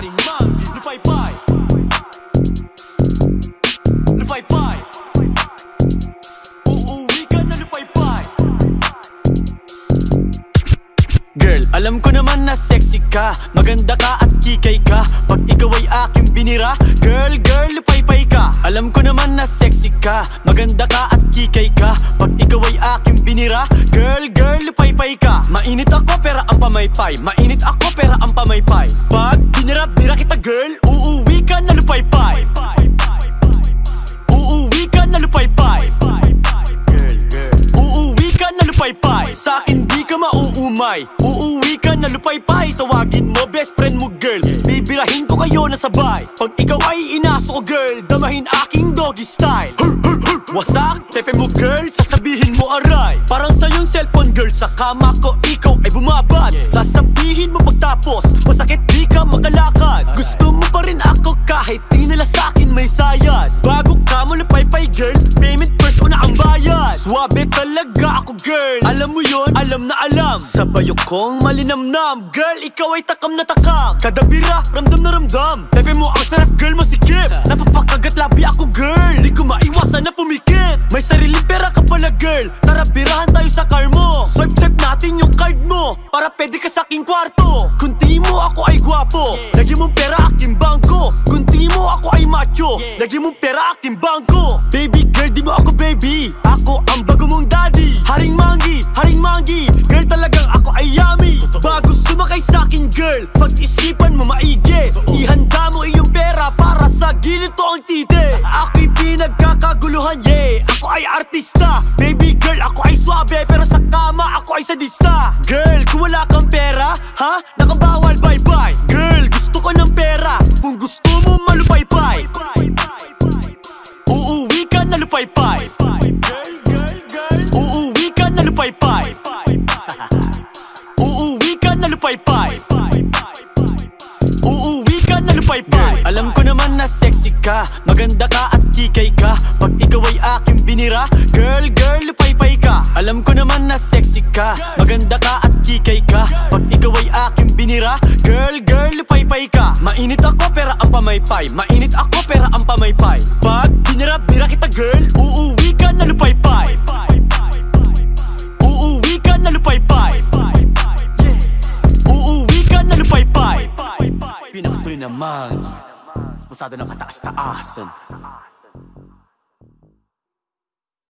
Haring mang, lupay-pay Lupay-pay Uuwi ka na lupay-pay Girl, alam ko naman na sexy ka. Maganda ka at kikay ka. Pag ikaw ay aking binira Girl, girl, lupay-pay ka. Alam ko naman na sexy ka. Maganda ka at kikay ka. Pag ikaw ay aking binira Girl, lupay-pay ka. Mainit ako pera ang pamaypay. Mainit ako pera ang pamaypay. Pag binira-bira kita girl Uuwi ka na lupay-pay. Uuwi ka na lupay-pay. Uuwi ka na lupay-pay. Sa akin di ka mauumay. Uuwi ka na lupay-pay. Tawagin mo best friend mo girl. Bibirahin ko kayo na sabay. Pag ikaw ay inaso ko girl Damahin aking doggy style. Wasak, tepe mo girl Sasabihin aray. Parang sa yung cellphone girl Sa kama ko ikaw ay bumabad Sasabihin mo pagtapos Masakit di ka makalakad. Gusto mo pa rin ako kahit di nila sa akin may sayad. Bago ka mo lapay-pay girl Payment first una ang bayad. Swabe talaga ako girl. Alam mo yon, alam na alam. Sa bayo kong malinamnam Girl, ikaw ay takam na takam. Kada bira, ramdam na ramdam. Tepe mo ang sarap girl, masikip. Napapakagat labi ako girl. Di ko maiwasan na pumikit. May sariling pala girl. Tara birahan tayo sa car mo. Swipe swipe natin yung card mo Para pwede ka sa aking kwarto. Kung tingin mo ako ay gwapo. Lagi mong pera aking bangko. Kung tingin mo ako ay macho. Lagi mong pera aking bangko. Baby girl di mo ako baby. Ako ang bago mong daddy. Haring mangi, haring mangi. Girl talagang ako ay yummy. Bago sumakay sa akin girl Pag-isipan mo maigi. Ihanda Baby girl ako ay swabe Pero sa kama ako ay sadista Girl kung wala kang pera Ha? Nakabawal bye bye Girl gusto ko ng pera. Kung gusto mo malupay-pay. Uuwi ka na lupay-pay. Uuwi ka na lupay-pay. Uuwi ka na lupay-pay. Uuwi ka na lupay-pay. Alam ko naman na sexy ka Maganda ka at ka Maganda ka at kikay ka. Pag ikaw ay aking binira Girl, girl, lupay-pay ka. Mainit ako pera ang pamaypay. Mainit ako pera ang pamaypay. Pag binira-bira kita girl Uuwi ka na lupay-pay. Uuwi ka na lupay-pay. Uuwi ka na lupay-pay. Pinakatuloy naman. Masado ng kataas-taasan